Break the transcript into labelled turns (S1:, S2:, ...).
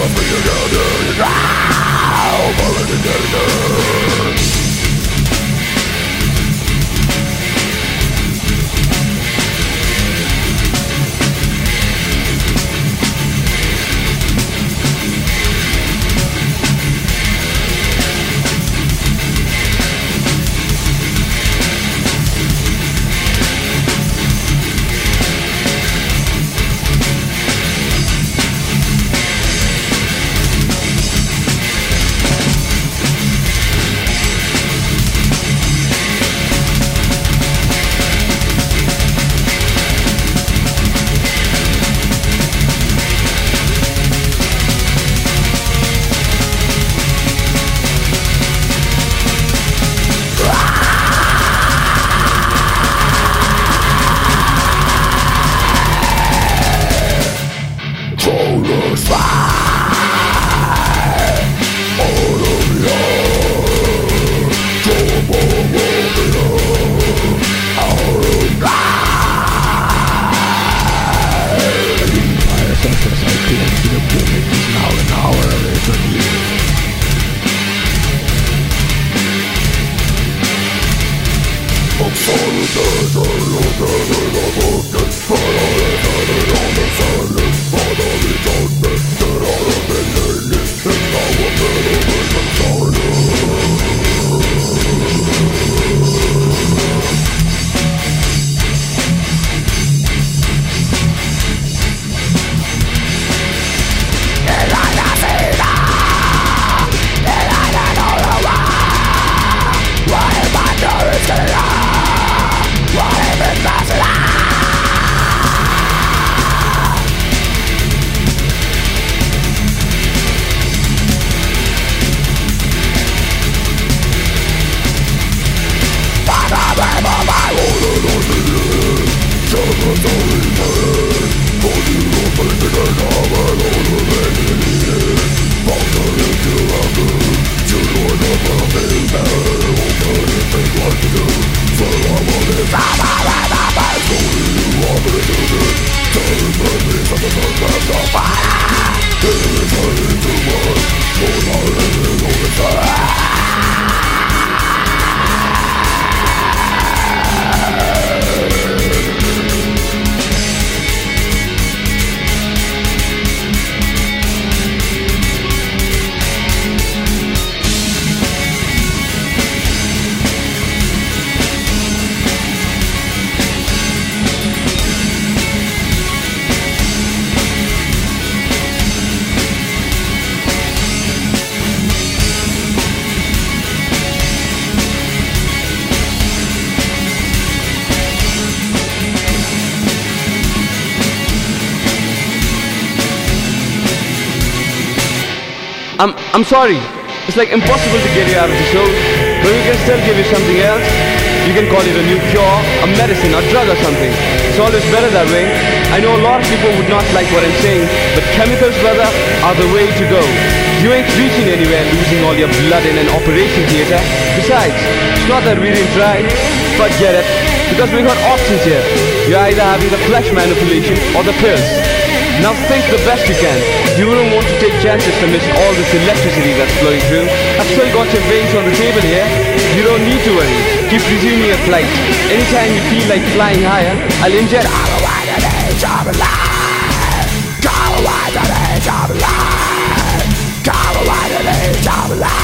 S1: Ela veio I'm, I'm sorry. It's like impossible to get you out of the show, but we can still give you something else. You can call it a new cure, a medicine, a drug or something. It's always better that way. I know a lot of people would not like what I'm saying, but chemicals, brother, are the way to go. You ain't reaching anywhere losing all your blood in an operation theater. Besides, it's not that we didn't try, but get it, because we got options here. You're either having the flesh manipulation or the pills. Now think the best you can. You wouldn't want to take chances to miss all this electricity that's flowing through. I've still got your veins on the table here. You don't need to worry. Keep resuming your flight. Anytime you feel like flying higher, I'll inject all the way to the edge of life. All the way to the edge of life. All the way to the edge of life.